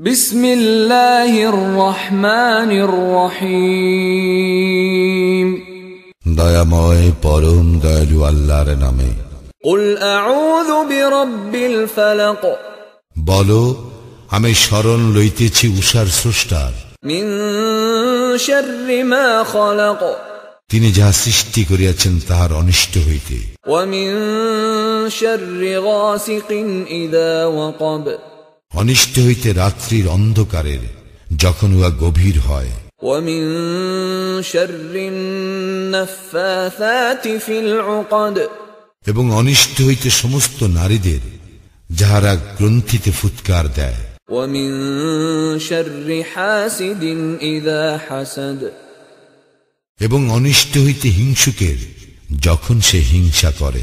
بسم الله الرحمن الرحيم দয়াময় পরম দয়ালু আল্লাহর নামে قل أعوذ برب الفلق বলো আমি স্মরণ লইতেছি উষার স্রষ্টার من شر ما خلق তিনি যাহা সৃষ্টি করিয়াছেন তাহার অনিষ্ট হইতে ومن شر غاسق إذا وقب অনিষ্ট হইতে রাত্রির অন্ধকারের যখন উহা গভীর হয় ومن شر النفاثات في العقد এবং অনিষ্ট হইতে সমস্ত নারীদের যাহারা গ্রন্থিতে ফুৎকার দেয় ومن شر حاسد إذا حسد এবং অনিষ্ট হইতে হিংসুকের যখন সে হিংসা করে